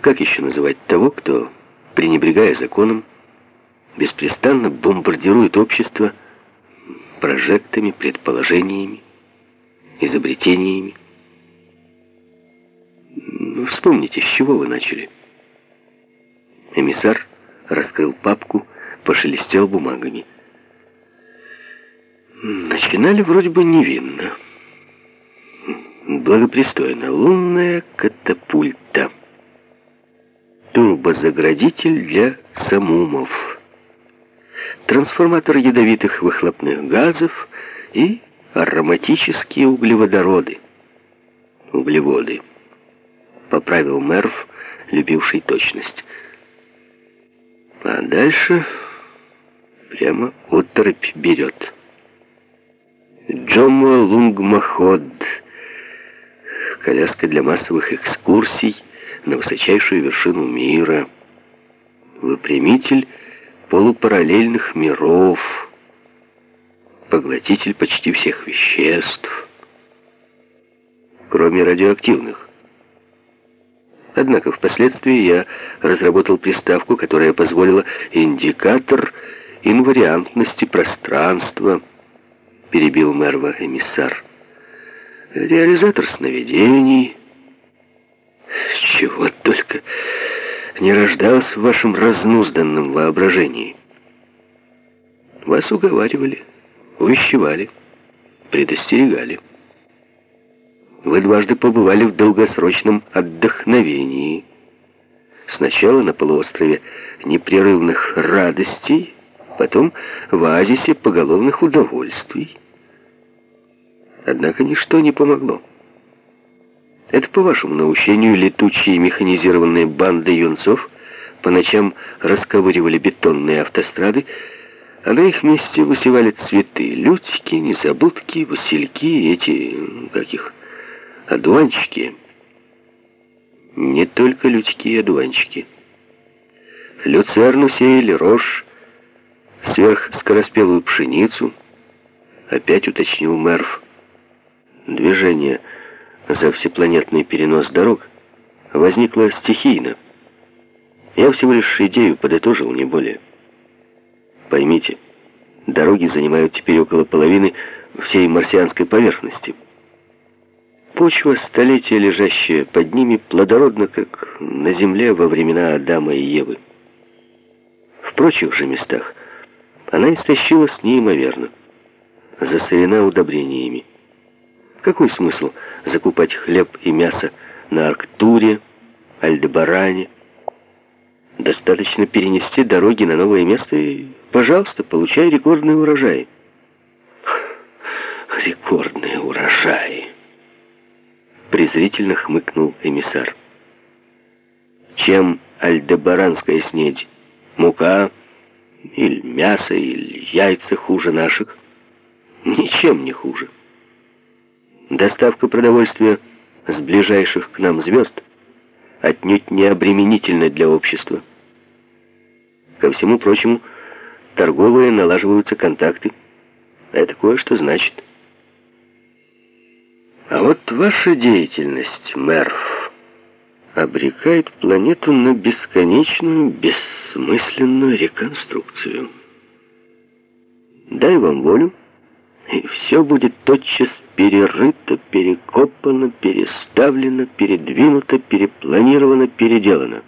Как еще называть того, кто, пренебрегая законом, беспрестанно бомбардирует общество прожектами, предположениями, изобретениями? Ну, вспомните, с чего вы начали? Эмиссар раскрыл папку, пошелестел бумагами. Начинали вроде бы невинно. Благопристойно. Лунная катапульта. Турбозаградитель для самумов. Трансформатор ядовитых выхлопных газов и ароматические углеводороды. Углеводы. Поправил Мерв, любивший точность. А дальше прямо оторопь берет. Джомо Лунгмаход. Коляска для массовых экскурсий на высочайшую вершину мира. Выпрямитель полупараллельных миров. Поглотитель почти всех веществ. Кроме радиоактивных. Однако впоследствии я разработал приставку, которая позволила индикатор инвариантности пространства, перебил Мерва эмиссар. Реализатор сновидений. Чего только не рождалось в вашем разнузданном воображении. Вас уговаривали, увещевали, предостерегали. Вы дважды побывали в долгосрочном отдохновении. Сначала на полуострове непрерывных радостей, потом в оазисе поголовных удовольствий. Однако ничто не помогло. Это, по вашему наущению, летучие механизированные банды юнцов по ночам расковыривали бетонные автострады, а на их месте высевали цветы, лютики, незабудки, васильки, эти, как их, одуванчики. Не только лютики и одуванчики. Люцерну сеяли, рожь, сверхскороспелую пшеницу, опять уточнил Мерв. Движение за всепланетный перенос дорог возникло стихийно. Я всего лишь идею подытожил, не более. Поймите, дороги занимают теперь около половины всей марсианской поверхности. Почва, столетия лежащая под ними, плодородна, как на земле во времена Адама и Евы. В прочих же местах она истощилась неимоверно, засорена удобрениями. Какой смысл закупать хлеб и мясо на Арктуре, Альдебаране? Достаточно перенести дороги на новое место и, пожалуйста, получай рекордный урожай. Рекордные урожаи! Презрительно хмыкнул эмиссар. Чем альдебаранская снедь? Мука или мясо, или яйца хуже наших? Ничем не хуже. Доставка продовольствия с ближайших к нам звезд отнюдь не обременительна для общества. Ко всему прочему, торговые налаживаются контакты. Это кое-что значит. А вот ваша деятельность, Мерф, обрекает планету на бесконечную, бессмысленную реконструкцию. Дай вам волю, и все будет тотчас перерыто, перекопано, переставлено, передвинуто, перепланировано, переделано.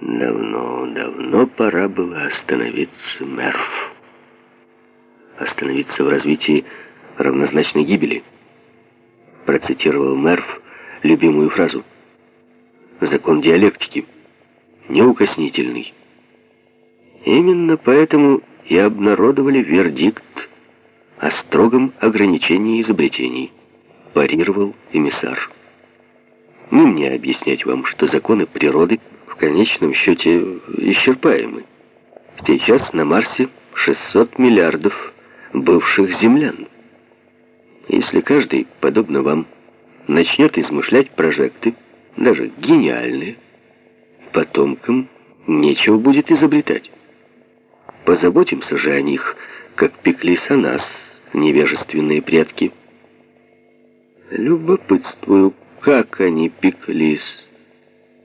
Давно, давно пора было остановиться, Мерф. Остановиться в развитии равнозначной гибели. Процитировал Мерф любимую фразу. Закон диалектики. Неукоснительный. Именно поэтому и обнародовали вердикт строгом ограничении изобретений, парировал эмиссар. Не мне объяснять вам, что законы природы в конечном счете исчерпаемы. В те час на Марсе 600 миллиардов бывших землян. Если каждый, подобно вам, начнет измышлять прожекты, даже гениальные, потомкам нечего будет изобретать. Позаботимся же о них, как пеклись о нас, невежественные предки. Любопытствую, как они пеклись.